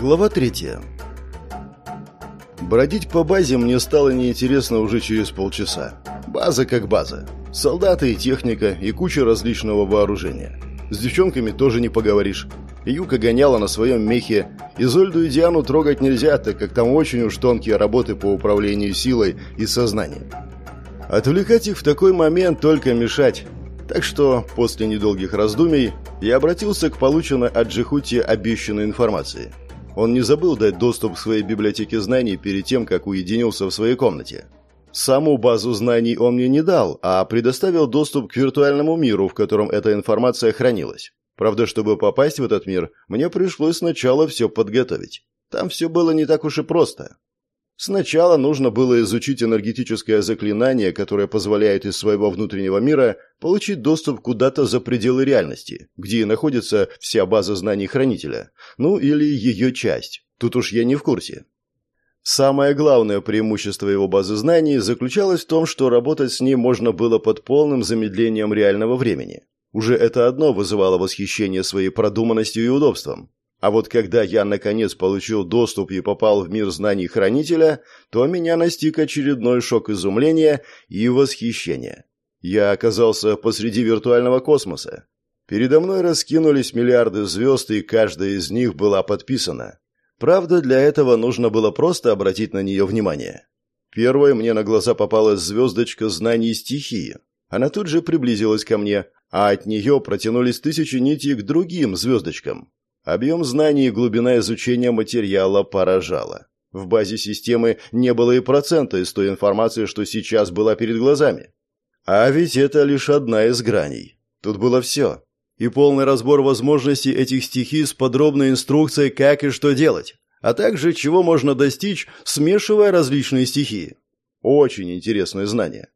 Глава третья. Бродить по базе мне стало неинтересно уже через полчаса. База как база. Солдаты и техника, и куча различного вооружения. С девчонками тоже не поговоришь. Юка гоняла на своем мехе. Изольду и Диану трогать нельзя, так как там очень уж тонкие работы по управлению силой и сознанием. Отвлекать их в такой момент только мешать. Так что, после недолгих раздумий, я обратился к полученной от Джихути обещанной информации. Он не забыл дать доступ к своей библиотеке знаний перед тем, как уединился в своей комнате. Саму базу знаний он мне не дал, а предоставил доступ к виртуальному миру, в котором эта информация хранилась. Правда, чтобы попасть в этот мир, мне пришлось сначала все подготовить. Там все было не так уж и просто. Сначала нужно было изучить энергетическое заклинание, которое позволяет из своего внутреннего мира получить доступ куда-то за пределы реальности, где находится вся база знаний хранителя, ну или ее часть. Тут уж я не в курсе. Самое главное преимущество его базы знаний заключалось в том, что работать с ней можно было под полным замедлением реального времени. Уже это одно вызывало восхищение своей продуманностью и удобством. А вот когда я наконец получил доступ и попал в мир знаний хранителя, то меня настиг очередной шок изумления и восхищения. Я оказался посреди виртуального космоса. Передо мной раскинулись миллиарды звезд, и каждая из них была подписана. Правда, для этого нужно было просто обратить на нее внимание. Первой мне на глаза попалась звездочка знаний стихии. Она тут же приблизилась ко мне, а от нее протянулись тысячи нитей к другим звездочкам. Объем знаний и глубина изучения материала поражала. В базе системы не было и процента из той информации, что сейчас была перед глазами. А ведь это лишь одна из граней. Тут было все. И полный разбор возможностей этих стихий с подробной инструкцией, как и что делать, а также чего можно достичь, смешивая различные стихии. Очень интересные знания.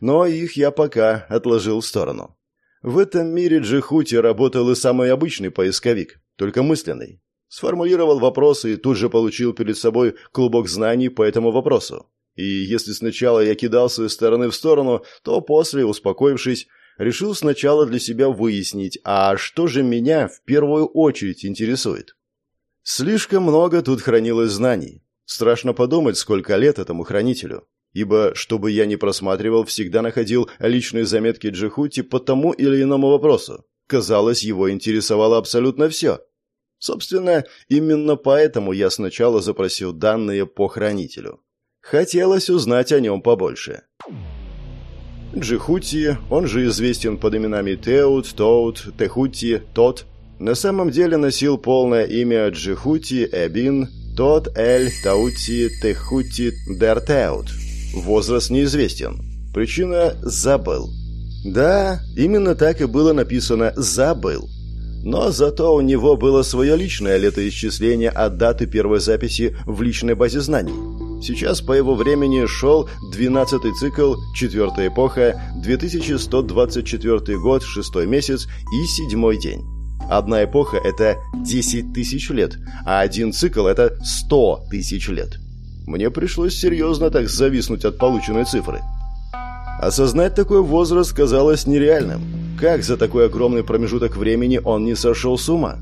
Но их я пока отложил в сторону. В этом мире Джихути работал и самый обычный поисковик, только мысленный. Сформулировал вопросы и тут же получил перед собой клубок знаний по этому вопросу. И если сначала я кидался из стороны в сторону, то после, успокоившись, решил сначала для себя выяснить, а что же меня в первую очередь интересует. Слишком много тут хранилось знаний. Страшно подумать, сколько лет этому хранителю ибо, чтобы я не просматривал, всегда находил личные заметки Джихути по тому или иному вопросу. Казалось, его интересовало абсолютно все. Собственно, именно поэтому я сначала запросил данные по хранителю. Хотелось узнать о нем побольше. Джихути, он же известен под именами Теут, Тоут, Техути, Тот, на самом деле носил полное имя Джихути Эбин Тот Эль Таути Техути Дертеут. Возраст неизвестен. Причина «забыл». Да, именно так и было написано «забыл». Но зато у него было свое личное летоисчисление от даты первой записи в личной базе знаний. Сейчас по его времени шел 12-й цикл, 4 эпоха, 2124 год, 6 месяц и 7 день. Одна эпоха – это 10 тысяч лет, а один цикл – это 100 тысяч лет. Мне пришлось серьезно так зависнуть от полученной цифры. Осознать такой возраст казалось нереальным. Как за такой огромный промежуток времени он не сошел с ума?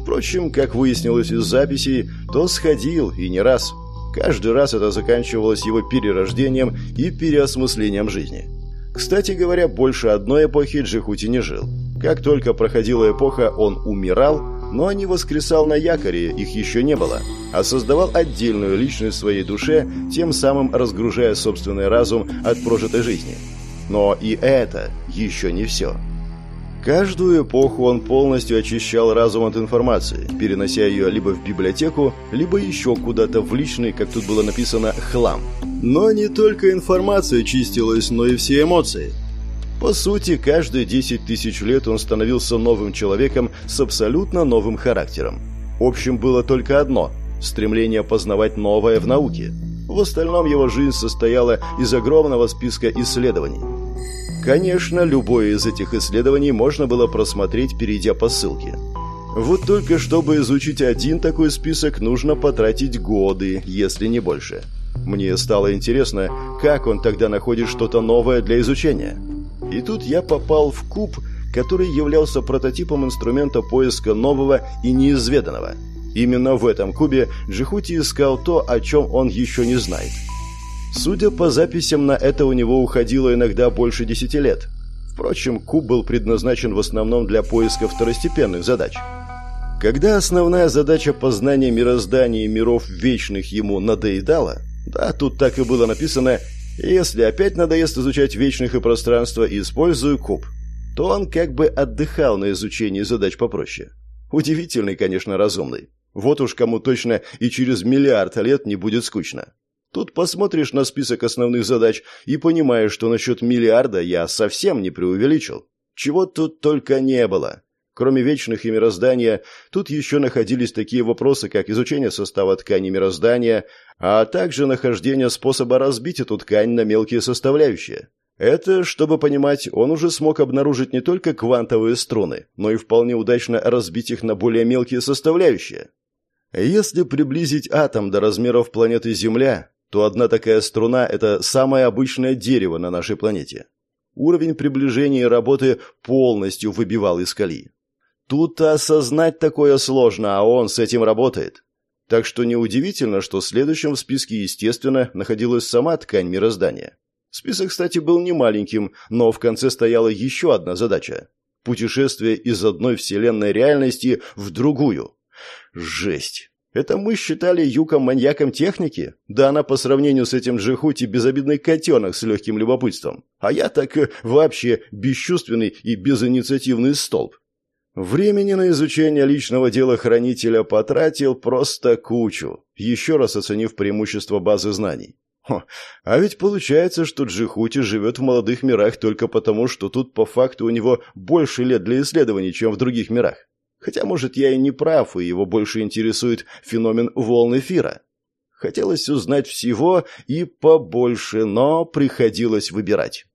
Впрочем, как выяснилось из записей, то сходил и не раз. Каждый раз это заканчивалось его перерождением и переосмыслением жизни. Кстати говоря, больше одной эпохи Джихути не жил. Как только проходила эпоха, он умирал, но не воскресал на якоре, их еще не было, а создавал отдельную личность своей душе, тем самым разгружая собственный разум от прожитой жизни. Но и это еще не все. Каждую эпоху он полностью очищал разум от информации, перенося ее либо в библиотеку, либо еще куда-то в личный, как тут было написано, хлам. Но не только информация чистилась, но и все эмоции – по сути, каждые 10 тысяч лет он становился новым человеком с абсолютно новым характером. Общим было только одно – стремление познавать новое в науке. В остальном его жизнь состояла из огромного списка исследований. Конечно, любое из этих исследований можно было просмотреть, перейдя по ссылке. Вот только чтобы изучить один такой список, нужно потратить годы, если не больше. Мне стало интересно, как он тогда находит что-то новое для изучения. И тут я попал в куб, который являлся прототипом инструмента поиска нового и неизведанного. Именно в этом кубе Джихути искал то, о чем он еще не знает. Судя по записям, на это у него уходило иногда больше десяти лет. Впрочем, куб был предназначен в основном для поиска второстепенных задач. Когда основная задача познания мироздания и миров вечных ему надоедала, да, тут так и было написано «Если опять надоест изучать вечных и пространство, используй куб», то он как бы отдыхал на изучении задач попроще. Удивительный, конечно, разумный. Вот уж кому точно и через миллиард лет не будет скучно. Тут посмотришь на список основных задач и понимаешь, что насчет миллиарда я совсем не преувеличил. Чего тут только не было. Кроме вечных и мироздания, тут еще находились такие вопросы, как изучение состава ткани мироздания, а также нахождение способа разбить эту ткань на мелкие составляющие. Это, чтобы понимать, он уже смог обнаружить не только квантовые струны, но и вполне удачно разбить их на более мелкие составляющие. Если приблизить атом до размеров планеты Земля, то одна такая струна – это самое обычное дерево на нашей планете. Уровень приближения и работы полностью выбивал из колеи. Тут осознать такое сложно, а он с этим работает. Так что неудивительно, что следующим в списке, естественно, находилась сама ткань мироздания. Список, кстати, был не маленьким, но в конце стояла еще одна задача – путешествие из одной вселенной реальности в другую. Жесть! Это мы считали Юком маньяком техники? Да она по сравнению с этим Джихути безобидный котенок с легким любопытством. А я так э, вообще бесчувственный и безинициативный столб. Времени на изучение личного дела хранителя потратил просто кучу, еще раз оценив преимущество базы знаний. Хо, а ведь получается, что Джихути живет в молодых мирах только потому, что тут по факту у него больше лет для исследований, чем в других мирах. Хотя, может, я и не прав, и его больше интересует феномен волн эфира. Хотелось узнать всего и побольше, но приходилось выбирать.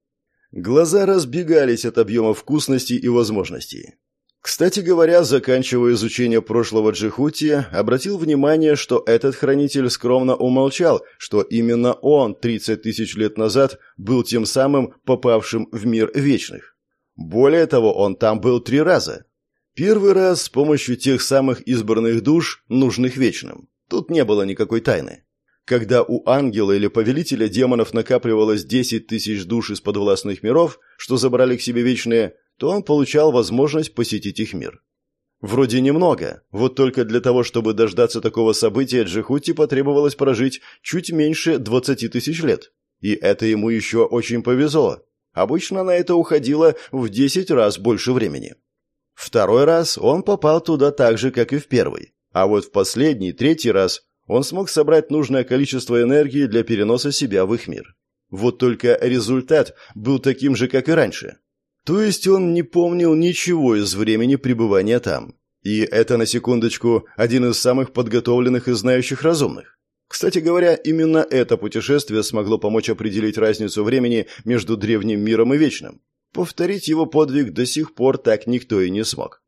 Глаза разбегались от объема вкусностей и возможностей. Кстати говоря, заканчивая изучение прошлого Джихути, обратил внимание, что этот хранитель скромно умолчал, что именно он 30 тысяч лет назад был тем самым попавшим в мир вечных. Более того, он там был три раза. Первый раз с помощью тех самых избранных душ, нужных вечным. Тут не было никакой тайны. Когда у ангела или повелителя демонов накапливалось 10 тысяч душ из подвластных миров, что забрали к себе вечные, то он получал возможность посетить их мир. Вроде немного, вот только для того, чтобы дождаться такого события, Джихути потребовалось прожить чуть меньше 20 тысяч лет. И это ему еще очень повезло. Обычно на это уходило в 10 раз больше времени. Второй раз он попал туда так же, как и в первый. А вот в последний, третий раз он смог собрать нужное количество энергии для переноса себя в их мир. Вот только результат был таким же, как и раньше. То есть он не помнил ничего из времени пребывания там. И это, на секундочку, один из самых подготовленных и знающих разумных. Кстати говоря, именно это путешествие смогло помочь определить разницу времени между древним миром и вечным. Повторить его подвиг до сих пор так никто и не смог.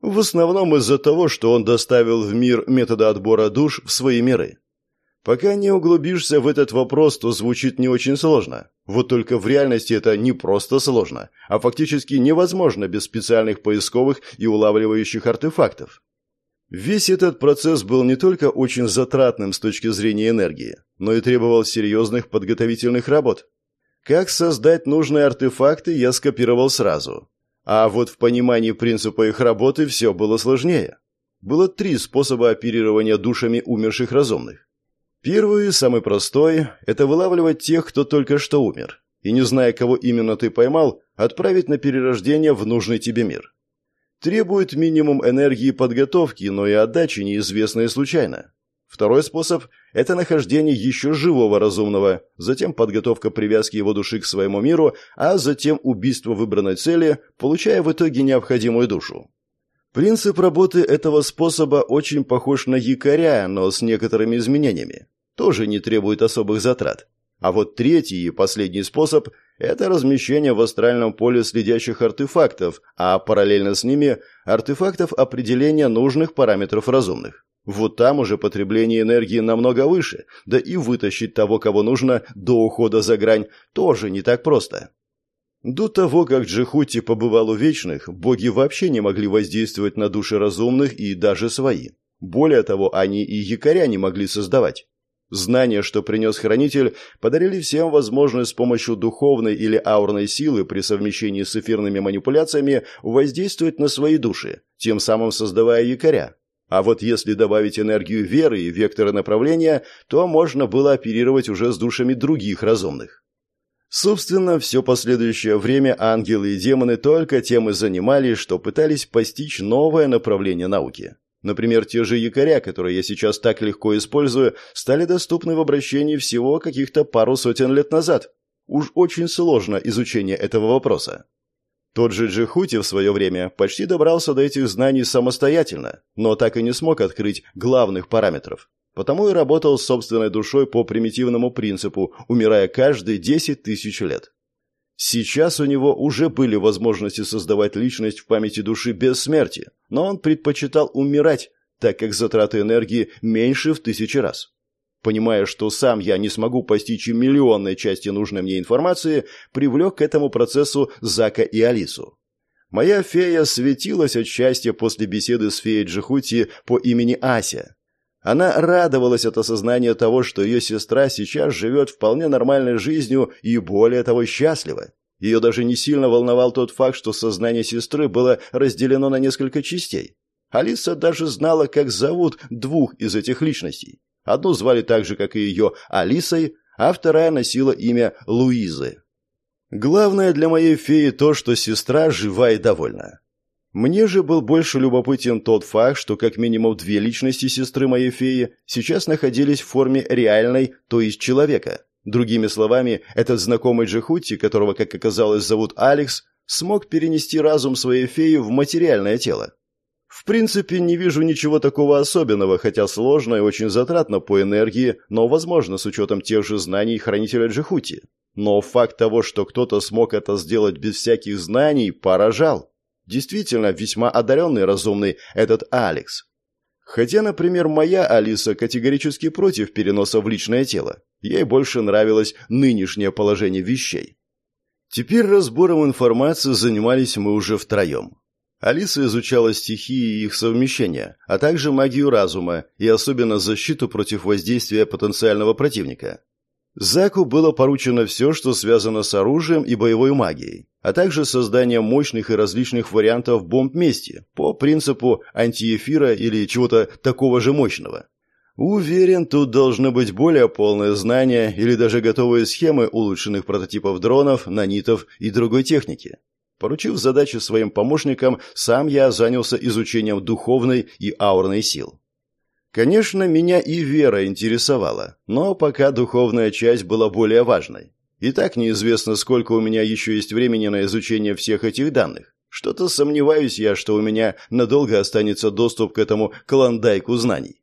В основном из-за того, что он доставил в мир методы отбора душ в свои миры. Пока не углубишься в этот вопрос, то звучит не очень сложно. Вот только в реальности это не просто сложно, а фактически невозможно без специальных поисковых и улавливающих артефактов. Весь этот процесс был не только очень затратным с точки зрения энергии, но и требовал серьезных подготовительных работ. Как создать нужные артефакты, я скопировал сразу. А вот в понимании принципа их работы все было сложнее. Было три способа оперирования душами умерших разумных. Первый, самый простой, это вылавливать тех, кто только что умер. И не зная, кого именно ты поймал, отправить на перерождение в нужный тебе мир. Требует минимум энергии подготовки, но и отдачи неизвестной случайно. Второй способ – это нахождение еще живого разумного, затем подготовка привязки его души к своему миру, а затем убийство выбранной цели, получая в итоге необходимую душу. Принцип работы этого способа очень похож на якоря, но с некоторыми изменениями. Тоже не требует особых затрат. А вот третий и последний способ – это размещение в астральном поле следящих артефактов, а параллельно с ними – артефактов определения нужных параметров разумных. Вот там уже потребление энергии намного выше, да и вытащить того, кого нужно, до ухода за грань, тоже не так просто. До того, как Джихути побывал у Вечных, боги вообще не могли воздействовать на души разумных и даже свои. Более того, они и якоря не могли создавать. Знания, что принес Хранитель, подарили всем возможность с помощью духовной или аурной силы при совмещении с эфирными манипуляциями воздействовать на свои души, тем самым создавая якоря. А вот если добавить энергию веры и векторы направления, то можно было оперировать уже с душами других разумных. Собственно, все последующее время ангелы и демоны только тем и занимались, что пытались постичь новое направление науки. Например, те же якоря, которые я сейчас так легко использую, стали доступны в обращении всего каких-то пару сотен лет назад. Уж очень сложно изучение этого вопроса. Тот же Джихути в свое время почти добрался до этих знаний самостоятельно, но так и не смог открыть главных параметров. Потому и работал с собственной душой по примитивному принципу, умирая каждые 10 тысяч лет. Сейчас у него уже были возможности создавать личность в памяти души без смерти, но он предпочитал умирать, так как затраты энергии меньше в тысячи раз. Понимая, что сам я не смогу постичь и миллионной части нужной мне информации, привлек к этому процессу Зака и Алису. Моя фея светилась от счастья после беседы с феей Джихути по имени Ася, она радовалась от осознания того, что ее сестра сейчас живет вполне нормальной жизнью и, более того, счастлива. Ее даже не сильно волновал тот факт, что сознание сестры было разделено на несколько частей. Алиса даже знала, как зовут двух из этих личностей. Одну звали так же, как и ее, Алисой, а вторая носила имя Луизы. Главное для моей феи то, что сестра жива и довольна. Мне же был больше любопытен тот факт, что как минимум две личности сестры моей феи сейчас находились в форме реальной, то есть человека. Другими словами, этот знакомый Джихути, которого, как оказалось, зовут Алекс, смог перенести разум своей феи в материальное тело. В принципе, не вижу ничего такого особенного, хотя сложно и очень затратно по энергии, но возможно с учетом тех же знаний хранителя Джихути. Но факт того, что кто-то смог это сделать без всяких знаний, поражал. Действительно, весьма одаренный разумный этот Алекс. Хотя, например, моя Алиса категорически против переноса в личное тело. Ей больше нравилось нынешнее положение вещей. Теперь разбором информации занимались мы уже втроем. Алиса изучала стихии и их совмещения, а также магию разума и особенно защиту против воздействия потенциального противника. Заку было поручено все, что связано с оружием и боевой магией, а также создание мощных и различных вариантов бомб мести по принципу антиэфира или чего-то такого же мощного. Уверен, тут должны быть более полные знания или даже готовые схемы улучшенных прототипов дронов, нанитов и другой техники. Поручив задачи своим помощникам, сам я занялся изучением духовной и аурной сил. Конечно, меня и вера интересовала, но пока духовная часть была более важной. И так неизвестно, сколько у меня еще есть времени на изучение всех этих данных. Что-то сомневаюсь я, что у меня надолго останется доступ к этому клондайку знаний.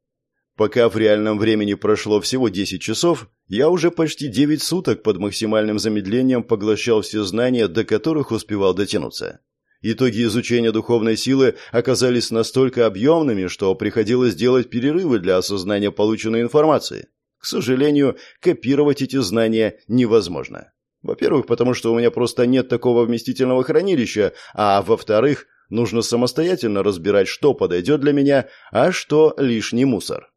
Пока в реальном времени прошло всего 10 часов, я уже почти 9 суток под максимальным замедлением поглощал все знания, до которых успевал дотянуться. Итоги изучения духовной силы оказались настолько объемными, что приходилось делать перерывы для осознания полученной информации. К сожалению, копировать эти знания невозможно. Во-первых, потому что у меня просто нет такого вместительного хранилища, а во-вторых, нужно самостоятельно разбирать, что подойдет для меня, а что лишний мусор.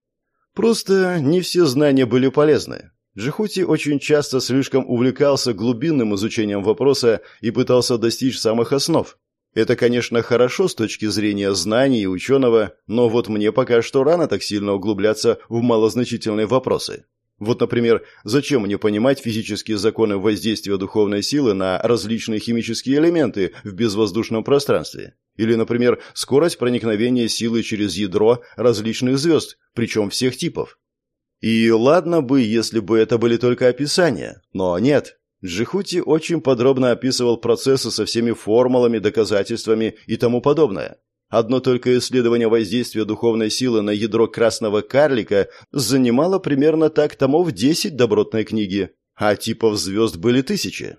Просто не все знания были полезны. Джихути очень часто слишком увлекался глубинным изучением вопроса и пытался достичь самых основ, это, конечно, хорошо с точки зрения знаний и ученого, но вот мне пока что рано так сильно углубляться в малозначительные вопросы. Вот, например, зачем мне понимать физические законы воздействия духовной силы на различные химические элементы в безвоздушном пространстве? Или, например, скорость проникновения силы через ядро различных звезд, причем всех типов? И ладно бы, если бы это были только описания, но нет, Джихути очень подробно описывал процессы со всеми формулами, доказательствами и тому подобное. Одно только исследование воздействия духовной силы на ядро красного карлика занимало примерно так томов 10 добротной книги, а типов звезд были тысячи.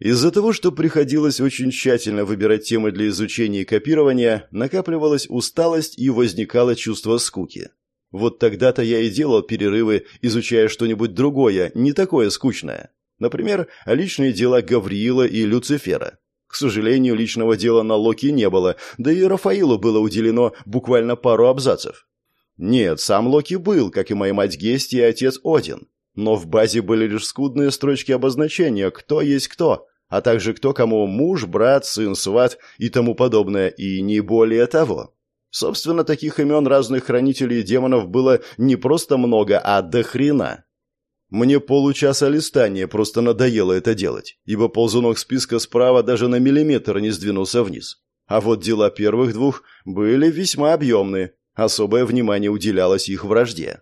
Из-за того, что приходилось очень тщательно выбирать темы для изучения и копирования, накапливалась усталость и возникало чувство скуки. Вот тогда-то я и делал перерывы, изучая что-нибудь другое, не такое скучное. Например, личные дела Гавриила и Люцифера. К сожалению, личного дела на Локи не было, да и Рафаилу было уделено буквально пару абзацев. Нет, сам Локи был, как и моя мать Гести и отец Один. Но в базе были лишь скудные строчки обозначения, кто есть кто, а также кто кому муж, брат, сын, сват и тому подобное, и не более того. Собственно, таких имен разных хранителей демонов было не просто много, а до хрена. Мне получаса листания просто надоело это делать, ибо ползунок списка справа даже на миллиметр не сдвинулся вниз. А вот дела первых двух были весьма объемны, особое внимание уделялось их вражде.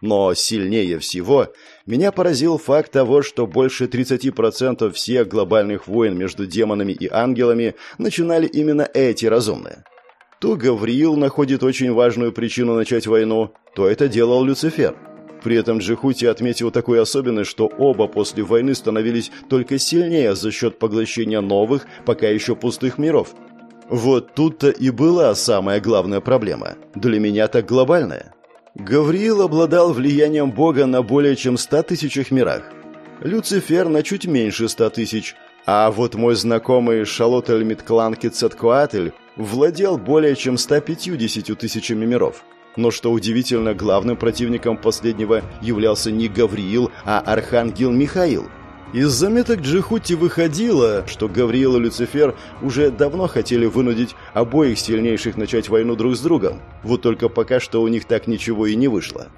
Но сильнее всего меня поразил факт того, что больше 30% всех глобальных войн между демонами и ангелами начинали именно эти разумные. То Гавриил находит очень важную причину начать войну, то это делал Люцифер. При этом Джихути отметил такую особенность, что оба после войны становились только сильнее за счет поглощения новых, пока еще пустых миров. Вот тут-то и была самая главная проблема. Для меня так глобальная. Гавриил обладал влиянием Бога на более чем ста тысячах мирах. Люцифер на чуть меньше ста тысяч, а вот мой знакомый Шалотель Митклан Кецаткуатль владел более чем 150 тысячами миров. Но что удивительно, главным противником последнего являлся не Гавриил, а Архангел Михаил – из заметок Джихути выходило, что Гавриил и Люцифер уже давно хотели вынудить обоих сильнейших начать войну друг с другом, вот только пока что у них так ничего и не вышло.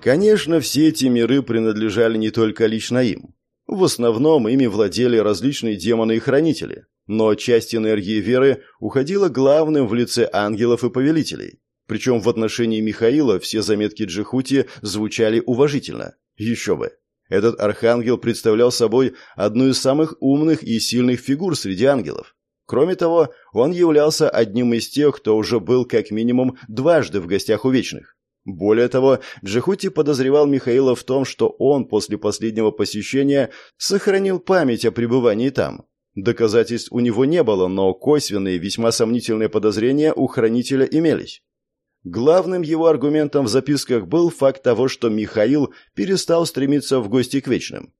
Конечно, все эти миры принадлежали не только лично им. В основном ими владели различные демоны и хранители, но часть энергии веры уходила главным в лице ангелов и повелителей. Причем в отношении Михаила все заметки Джихути звучали уважительно. Еще бы. Этот архангел представлял собой одну из самых умных и сильных фигур среди ангелов. Кроме того, он являлся одним из тех, кто уже был как минимум дважды в гостях у Вечных. Более того, Джихути подозревал Михаила в том, что он после последнего посещения сохранил память о пребывании там. Доказательств у него не было, но косвенные, весьма сомнительные подозрения у хранителя имелись. Главным его аргументом в записках был факт того, что Михаил перестал стремиться в гости к вечным.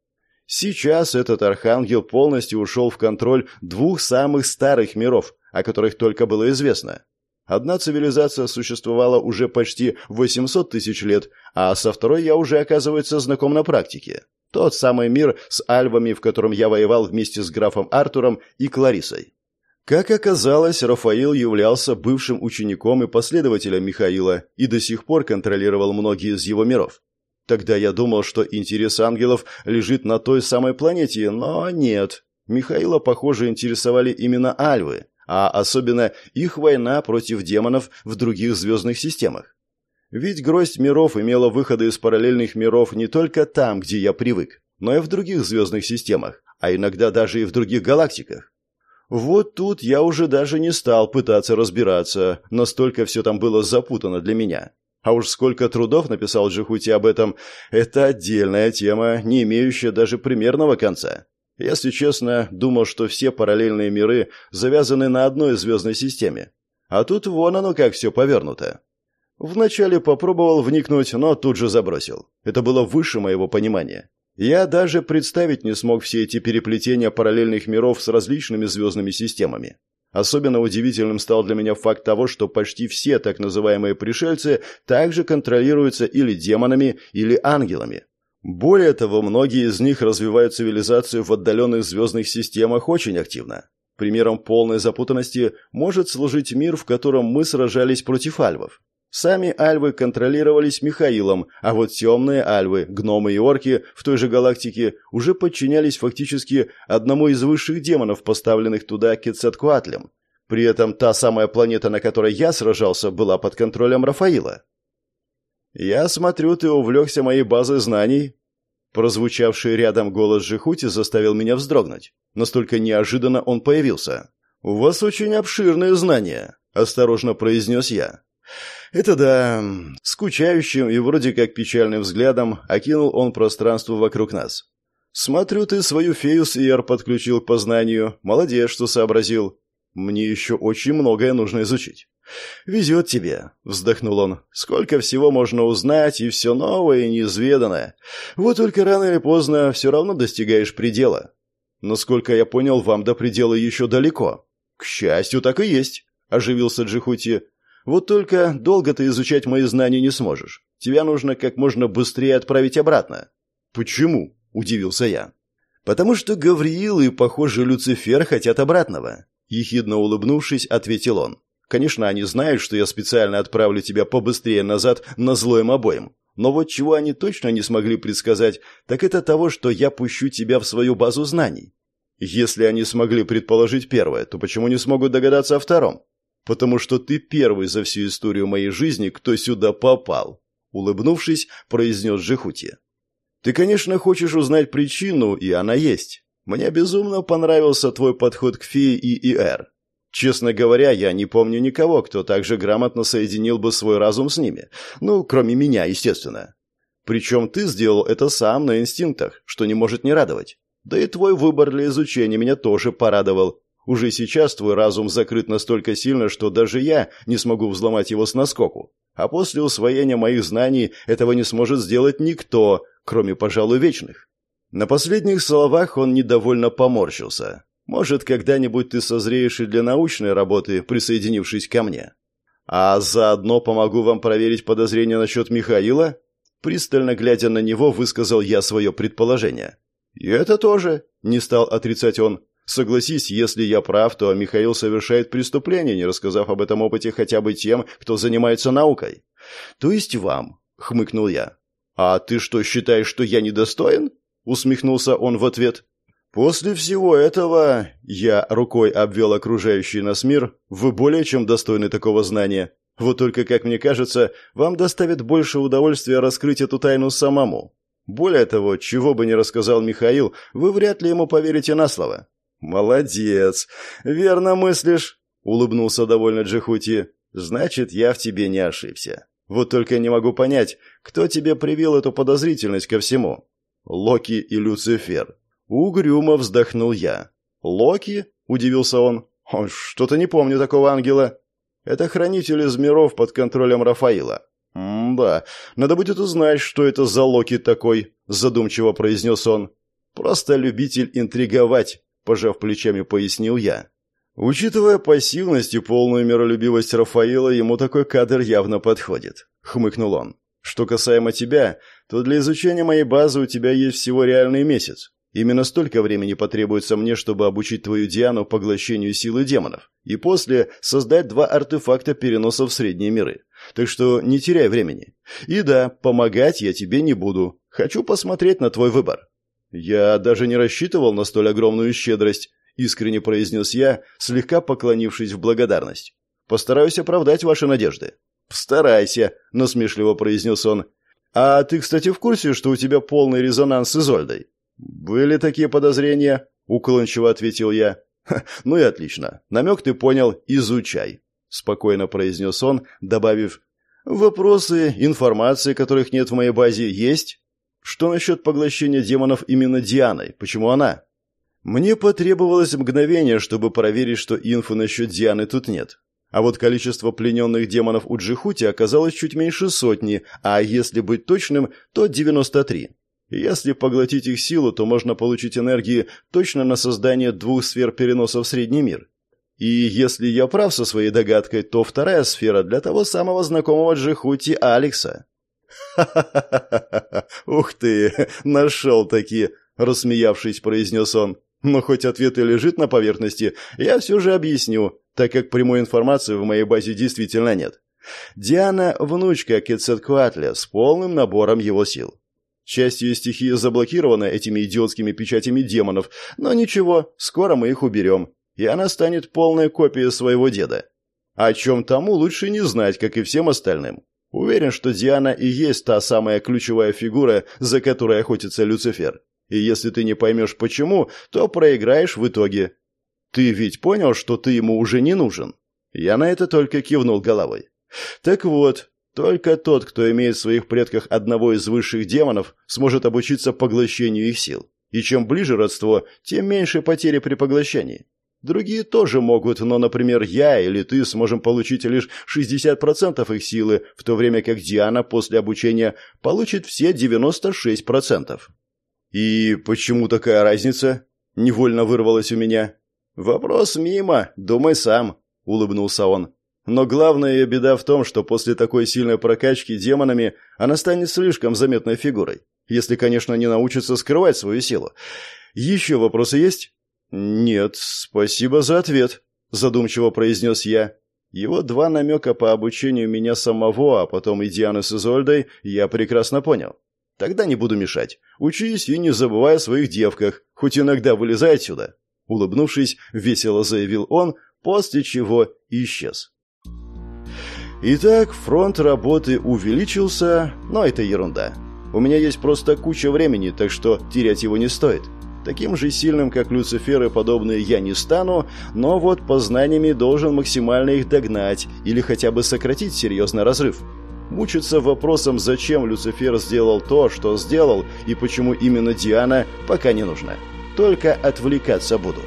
Сейчас этот архангел полностью ушел в контроль двух самых старых миров, о которых только было известно. Одна цивилизация существовала уже почти 800 тысяч лет, а со второй я уже, оказывается, знаком на практике. Тот самый мир с альвами, в котором я воевал вместе с графом Артуром и Кларисой. Как оказалось, Рафаил являлся бывшим учеником и последователем Михаила и до сих пор контролировал многие из его миров. Тогда я думал, что интерес ангелов лежит на той самой планете, но нет. Михаила, похоже, интересовали именно альвы, а особенно их война против демонов в других звездных системах. Ведь гроздь миров имела выходы из параллельных миров не только там, где я привык, но и в других звездных системах, а иногда даже и в других галактиках. Вот тут я уже даже не стал пытаться разбираться, настолько все там было запутано для меня. А уж сколько трудов написал Джихути об этом, это отдельная тема, не имеющая даже примерного конца. Если честно, думал, что все параллельные миры завязаны на одной звездной системе. А тут вон оно как все повернуто. Вначале попробовал вникнуть, но тут же забросил. Это было выше моего понимания. Я даже представить не смог все эти переплетения параллельных миров с различными звездными системами. Особенно удивительным стал для меня факт того, что почти все так называемые пришельцы также контролируются или демонами, или ангелами. Более того, многие из них развивают цивилизацию в отдаленных звездных системах очень активно. Примером полной запутанности может служить мир, в котором мы сражались против альвов. Сами альвы контролировались Михаилом, а вот темные альвы, гномы и орки в той же галактике уже подчинялись фактически одному из высших демонов, поставленных туда Кецаткуатлем. При этом та самая планета, на которой я сражался, была под контролем Рафаила. «Я смотрю, ты увлекся моей базой знаний». Прозвучавший рядом голос Жихути заставил меня вздрогнуть. Настолько неожиданно он появился. «У вас очень обширные знания», — осторожно произнес я. Это да. Скучающим и вроде как печальным взглядом окинул он пространство вокруг нас. Смотрю, ты свою фею с Ир подключил к познанию. Молодец, что сообразил. Мне еще очень многое нужно изучить. «Везет тебе», — вздохнул он. «Сколько всего можно узнать, и все новое и неизведанное. Вот только рано или поздно все равно достигаешь предела. Насколько я понял, вам до предела еще далеко». «К счастью, так и есть», — оживился Джихути. Вот только долго ты изучать мои знания не сможешь. Тебя нужно как можно быстрее отправить обратно». «Почему?» – удивился я. «Потому что Гавриил и, похоже, Люцифер хотят обратного», – ехидно улыбнувшись, ответил он. «Конечно, они знают, что я специально отправлю тебя побыстрее назад на злоем обоим. Но вот чего они точно не смогли предсказать, так это того, что я пущу тебя в свою базу знаний. Если они смогли предположить первое, то почему не смогут догадаться о втором? Потому что ты первый за всю историю моей жизни, кто сюда попал, улыбнувшись, произнес Жихути. Ты, конечно, хочешь узнать причину, и она есть. Мне безумно понравился твой подход к фее и ИР. Честно говоря, я не помню никого, кто так же грамотно соединил бы свой разум с ними. Ну, кроме меня, естественно. Причем ты сделал это сам на инстинктах, что не может не радовать. Да и твой выбор для изучения меня тоже порадовал. Уже сейчас твой разум закрыт настолько сильно, что даже я не смогу взломать его с наскоку. А после усвоения моих знаний этого не сможет сделать никто, кроме, пожалуй, вечных. На последних словах он недовольно поморщился. Может, когда-нибудь ты созреешь и для научной работы, присоединившись ко мне. А заодно помогу вам проверить подозрения насчет Михаила? Пристально глядя на него, высказал я свое предположение. «И это тоже», — не стал отрицать он. «Согласись, если я прав, то Михаил совершает преступление, не рассказав об этом опыте хотя бы тем, кто занимается наукой». «То есть вам», — хмыкнул я. «А ты что, считаешь, что я недостоин?» — усмехнулся он в ответ. «После всего этого...» — я рукой обвел окружающий нас мир. «Вы более чем достойны такого знания. Вот только, как мне кажется, вам доставит больше удовольствия раскрыть эту тайну самому. Более того, чего бы ни рассказал Михаил, вы вряд ли ему поверите на слово. Молодец. Верно мыслишь, улыбнулся довольно Джихути. Значит, я в тебе не ошибся. Вот только не могу понять, кто тебе привил эту подозрительность ко всему. Локи и Люцифер. Угрюмо вздохнул я. Локи? удивился он. Что-то не помню такого ангела. Это хранитель из миров под контролем Рафаила. «Да, надо будет узнать, что это за Локи такой», – задумчиво произнес он. «Просто любитель интриговать», – пожав плечами, пояснил я. «Учитывая пассивность и полную миролюбивость Рафаила, ему такой кадр явно подходит», – хмыкнул он. «Что касаемо тебя, то для изучения моей базы у тебя есть всего реальный месяц. Именно столько времени потребуется мне, чтобы обучить твою Диану поглощению силы демонов, и после создать два артефакта переноса в средние миры. Так что не теряй времени. И да, помогать я тебе не буду. Хочу посмотреть на твой выбор». «Я даже не рассчитывал на столь огромную щедрость», — искренне произнес я, слегка поклонившись в благодарность. «Постараюсь оправдать ваши надежды». «Постарайся», — насмешливо произнес он. «А ты, кстати, в курсе, что у тебя полный резонанс с Изольдой?» «Были такие подозрения», — уклончиво ответил я. «Ну и отлично. Намек ты понял, изучай спокойно произнес он, добавив «Вопросы, информации, которых нет в моей базе, есть? Что насчет поглощения демонов именно Дианой? Почему она?» Мне потребовалось мгновение, чтобы проверить, что инфы насчет Дианы тут нет. А вот количество плененных демонов у Джихути оказалось чуть меньше сотни, а если быть точным, то 93. Если поглотить их силу, то можно получить энергии точно на создание двух сфер переноса в средний мир. И если я прав со своей догадкой, то вторая сфера для того самого знакомого Джихути Алекса. «Ха-ха-ха! Ух ты! Нашел таки!» — рассмеявшись, произнес он. «Но хоть ответ и лежит на поверхности, я все же объясню, так как прямой информации в моей базе действительно нет. Диана — внучка Кецеткуатля с полным набором его сил. Часть ее стихии заблокирована этими идиотскими печатями демонов, но ничего, скоро мы их уберем и она станет полной копией своего деда. О чем тому лучше не знать, как и всем остальным. Уверен, что Диана и есть та самая ключевая фигура, за которой охотится Люцифер. И если ты не поймешь почему, то проиграешь в итоге. Ты ведь понял, что ты ему уже не нужен? Я на это только кивнул головой. Так вот, только тот, кто имеет в своих предках одного из высших демонов, сможет обучиться поглощению их сил. И чем ближе родство, тем меньше потери при поглощении. Другие тоже могут, но, например, я или ты сможем получить лишь 60% их силы, в то время как Диана после обучения получит все 96%. И почему такая разница? Невольно вырвалось у меня. Вопрос мимо, думай сам, улыбнулся он. Но главная ее беда в том, что после такой сильной прокачки демонами она станет слишком заметной фигурой. Если, конечно, не научится скрывать свою силу. Еще вопросы есть? Нет, спасибо за ответ, задумчиво произнес я. Его два намека по обучению меня самого, а потом и Дианы с Изольдой, я прекрасно понял. Тогда не буду мешать. Учись и не забывай о своих девках, хоть иногда вылезай отсюда. Улыбнувшись, весело заявил он, после чего исчез. Итак, фронт работы увеличился, но это ерунда. У меня есть просто куча времени, так что терять его не стоит. Таким же сильным, как Люцифер и подобные, я не стану, но вот познаниями должен максимально их догнать или хотя бы сократить серьезный разрыв. Мучиться вопросом, зачем Люцифер сделал то, что сделал, и почему именно Диана, пока не нужно. Только отвлекаться буду.